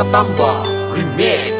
Edi Pratamba Remix